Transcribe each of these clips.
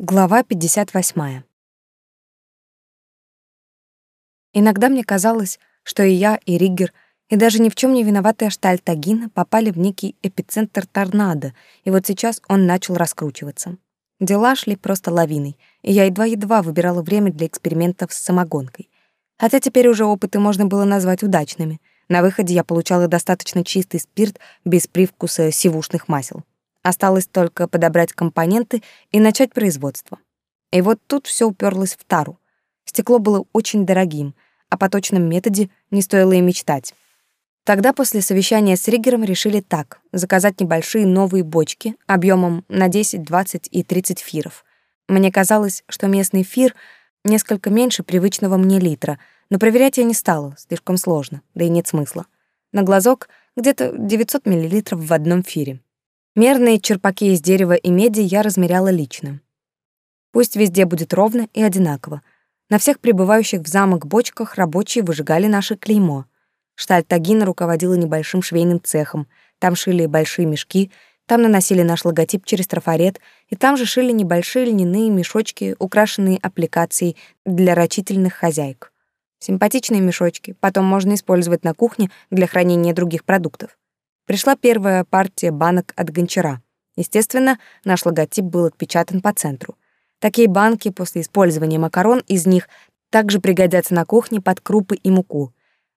Глава 58. Иногда мне казалось, что и я, и Риггер, и даже ни в чем не виноватая Штальтагина попали в некий эпицентр торнадо, и вот сейчас он начал раскручиваться. Дела шли просто лавиной, и я едва-едва выбирала время для экспериментов с самогонкой. Хотя теперь уже опыты можно было назвать удачными. На выходе я получала достаточно чистый спирт без привкуса сивушных масел. Осталось только подобрать компоненты и начать производство. И вот тут все уперлось в тару. Стекло было очень дорогим, а по точном методе не стоило и мечтать. Тогда после совещания с Риггером решили так: заказать небольшие новые бочки объемом на 10, 20 и 30 фиров. Мне казалось, что местный фир несколько меньше привычного мне литра, но проверять я не стала, слишком сложно, да и нет смысла. На глазок где-то 900 мл в одном фире. Мерные черпаки из дерева и меди я размеряла лично. Пусть везде будет ровно и одинаково. На всех прибывающих в замок бочках рабочие выжигали наше клеймо. Штальтагина руководила небольшим швейным цехом. Там шили большие мешки, там наносили наш логотип через трафарет, и там же шили небольшие льняные мешочки, украшенные аппликацией для рачительных хозяек. Симпатичные мешочки, потом можно использовать на кухне для хранения других продуктов. Пришла первая партия банок от гончара. Естественно, наш логотип был отпечатан по центру. Такие банки после использования макарон из них также пригодятся на кухне под крупы и муку.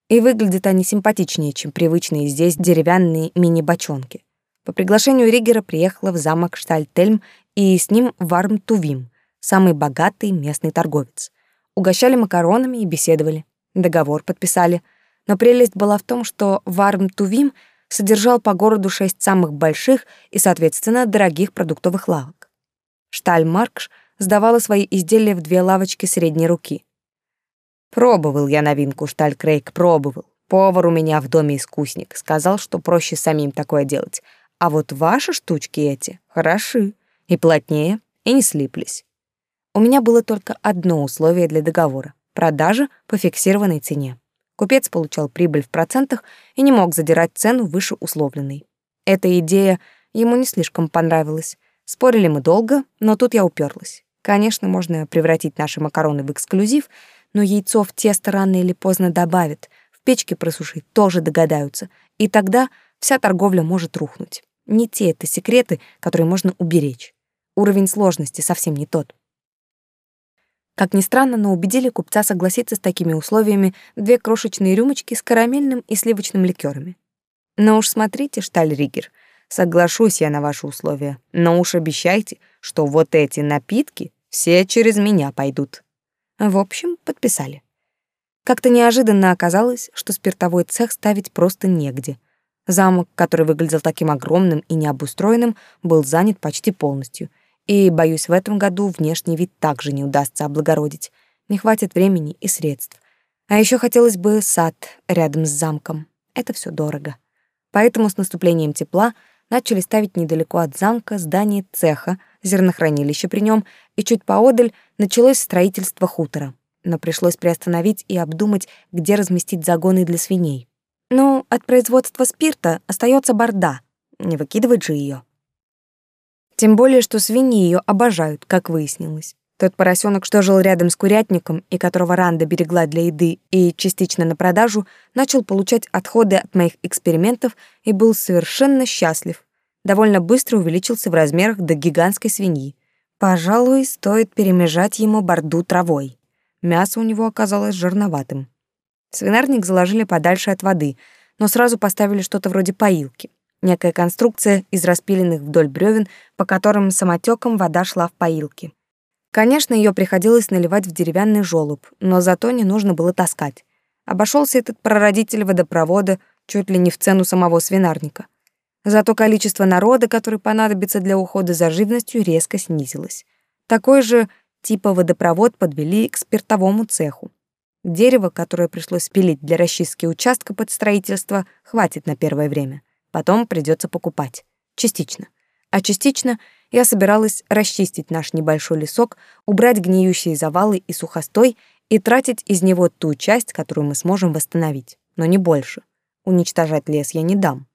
И выглядят они симпатичнее, чем привычные здесь деревянные мини-бочонки. По приглашению Ригера приехала в замок Штальтельм и с ним Варм Тувим, самый богатый местный торговец. Угощали макаронами и беседовали. Договор подписали. Но прелесть была в том, что Варм Тувим — содержал по городу шесть самых больших и, соответственно, дорогих продуктовых лавок. Штальмаркш сдавала свои изделия в две лавочки средней руки. Пробовал я новинку Шталькрейк, пробовал. Повар у меня в доме искусник, сказал, что проще самим такое делать. А вот ваши штучки эти хороши, и плотнее, и не слиплись. У меня было только одно условие для договора — продажа по фиксированной цене. Купец получал прибыль в процентах и не мог задирать цену выше условленной. Эта идея ему не слишком понравилась. Спорили мы долго, но тут я уперлась. Конечно, можно превратить наши макароны в эксклюзив, но яйцо в тесто рано или поздно добавят, в печке просушить тоже догадаются, и тогда вся торговля может рухнуть. Не те это секреты, которые можно уберечь. Уровень сложности совсем не тот. Как ни странно, но убедили купца согласиться с такими условиями две крошечные рюмочки с карамельным и сливочным ликерами. Но уж смотрите, Штальригер, соглашусь я на ваши условия, но уж обещайте, что вот эти напитки все через меня пойдут. В общем, подписали. Как-то неожиданно оказалось, что спиртовой цех ставить просто негде. Замок, который выглядел таким огромным и необустроенным, был занят почти полностью — и, боюсь, в этом году внешний вид также не удастся облагородить. Не хватит времени и средств. А еще хотелось бы сад рядом с замком. Это все дорого. Поэтому с наступлением тепла начали ставить недалеко от замка здание цеха, зернохранилище при нем, и чуть поодаль началось строительство хутора. Но пришлось приостановить и обдумать, где разместить загоны для свиней. Ну, от производства спирта остается борда. Не выкидывать же ее. Тем более, что свиньи ее обожают, как выяснилось. Тот поросенок, что жил рядом с курятником и которого Ранда берегла для еды и частично на продажу, начал получать отходы от моих экспериментов и был совершенно счастлив. Довольно быстро увеличился в размерах до гигантской свиньи. Пожалуй, стоит перемежать ему борду травой. Мясо у него оказалось жирноватым. Свинарник заложили подальше от воды, но сразу поставили что-то вроде поилки — некая конструкция из распиленных вдоль бревен, по которым самотеком вода шла в поилки. Конечно, ее приходилось наливать в деревянный желоб, но зато не нужно было таскать. Обошелся этот прародитель водопровода чуть ли не в цену самого свинарника. Зато количество народа, который понадобится для ухода за живностью, резко снизилось. Такой же типа водопровод подвели к спиртовому цеху. Дерево, которое пришлось пилить для расчистки участка под строительство, хватит на первое время. Потом придется покупать. Частично. А частично я собиралась расчистить наш небольшой лесок, убрать гниющие завалы и сухостой и тратить из него ту часть, которую мы сможем восстановить, но не больше. Уничтожать лес я не дам.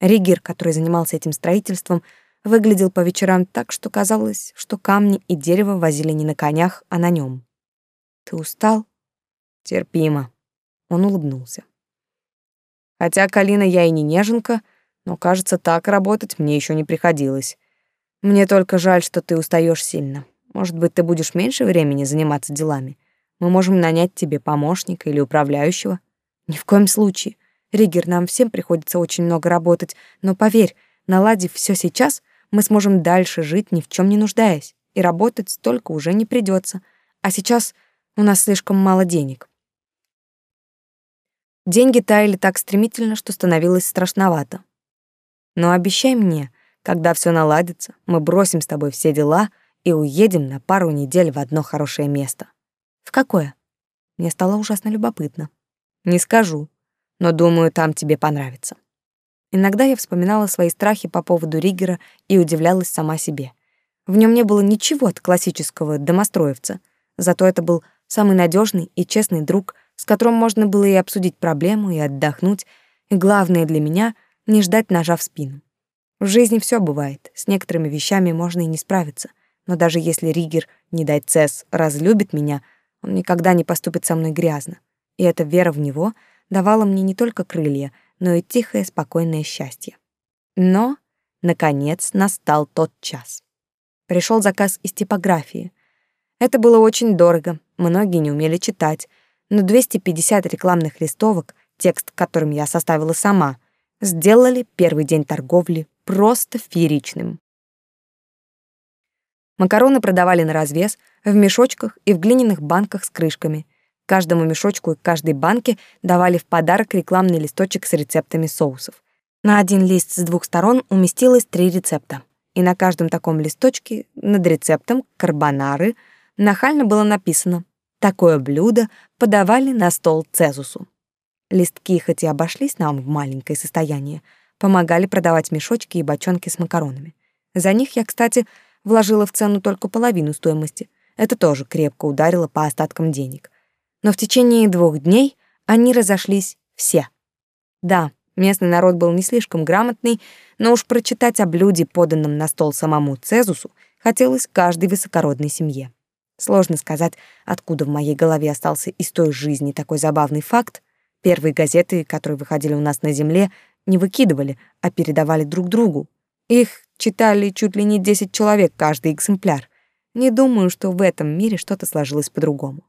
Ригер, который занимался этим строительством, выглядел по вечерам так, что казалось, что камни и дерево возили не на конях, а на нем. «Ты устал?» «Терпимо», — он улыбнулся. «Хотя, Калина, я и не неженка, но, кажется, так работать мне еще не приходилось. Мне только жаль, что ты устаешь сильно. Может быть, ты будешь меньше времени заниматься делами. Мы можем нанять тебе помощника или управляющего. Ни в коем случае. Ригер, нам всем приходится очень много работать, но поверь, наладив все сейчас, мы сможем дальше жить, ни в чем не нуждаясь, и работать столько уже не придется. А сейчас у нас слишком мало денег. Деньги таяли так стремительно, что становилось страшновато. Но обещай мне, когда все наладится, мы бросим с тобой все дела и уедем на пару недель в одно хорошее место. В какое? Мне стало ужасно любопытно. Не скажу, но думаю, там тебе понравится. Иногда я вспоминала свои страхи по поводу Ригера и удивлялась сама себе. В нем не было ничего от классического домостроевца, зато это был самый надежный и честный друг, с которым можно было и обсудить проблему, и отдохнуть, и главное для меня — не ждать ножа в спину. В жизни все бывает, с некоторыми вещами можно и не справиться, но даже если Ригер, не дай цес, разлюбит меня, он никогда не поступит со мной грязно. И эта вера в него давала мне не только крылья, но и тихое, спокойное счастье. Но, наконец, настал тот час. Пришел заказ из типографии. Это было очень дорого, многие не умели читать, но 250 рекламных листовок, текст которым я составила сама, сделали первый день торговли просто фееричным. Макароны продавали на развес, в мешочках и в глиняных банках с крышками. Каждому мешочку и каждой банке давали в подарок рекламный листочек с рецептами соусов. На один лист с двух сторон уместилось три рецепта. И на каждом таком листочке над рецептом карбонары нахально было написано «Такое блюдо подавали на стол Цезусу». Листки хоть и обошлись нам в маленькое состояние, помогали продавать мешочки и бочонки с макаронами. За них я, кстати, вложила в цену только половину стоимости. Это тоже крепко ударило по остаткам денег. Но в течение двух дней они разошлись все. Да, местный народ был не слишком грамотный, но уж прочитать о блюде, поданном на стол самому Цезусу, хотелось каждой высокородной семье. Сложно сказать, откуда в моей голове остался из той жизни такой забавный факт. Первые газеты, которые выходили у нас на земле, не выкидывали, а передавали друг другу. Их читали чуть ли не 10 человек каждый экземпляр. Не думаю, что в этом мире что-то сложилось по-другому.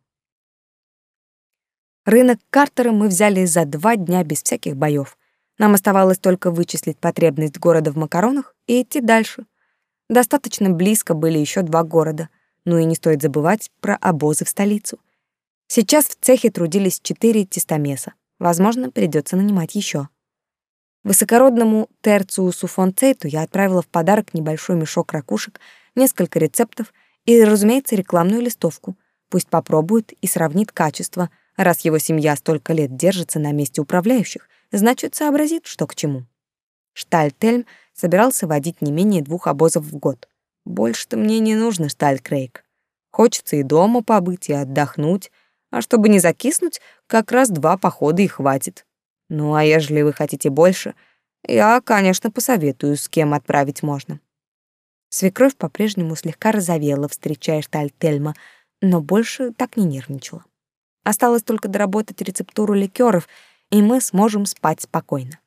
Рынок Картера мы взяли за два дня без всяких боев. Нам оставалось только вычислить потребность города в макаронах и идти дальше. Достаточно близко были еще два города. Ну и не стоит забывать про обозы в столицу. Сейчас в цехе трудились четыре тестомеса. Возможно, придется нанимать еще. Высокородному Терциусу фон Цейту я отправила в подарок небольшой мешок ракушек, несколько рецептов и, разумеется, рекламную листовку. Пусть попробует и сравнит качество. Раз его семья столько лет держится на месте управляющих, значит, сообразит, что к чему. Штальтельм собирался водить не менее двух обозов в год. Больше-то мне не нужно, Шталькрейг. Хочется и дома побыть, и отдохнуть. А чтобы не закиснуть, как раз два похода и хватит. Ну, а ежели вы хотите больше, я, конечно, посоветую, с кем отправить можно. Свекровь по-прежнему слегка розовела, встречая Штальтельма, но больше так не нервничала. Осталось только доработать рецептуру ликеров, и мы сможем спать спокойно.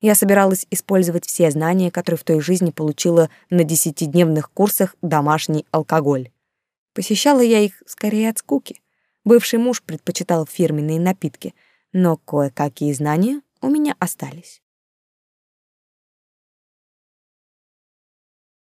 Я собиралась использовать все знания, которые в той жизни получила на десятидневных курсах «Домашний алкоголь». Посещала я их скорее от скуки. Бывший муж предпочитал фирменные напитки — но кое-какие знания у меня остались.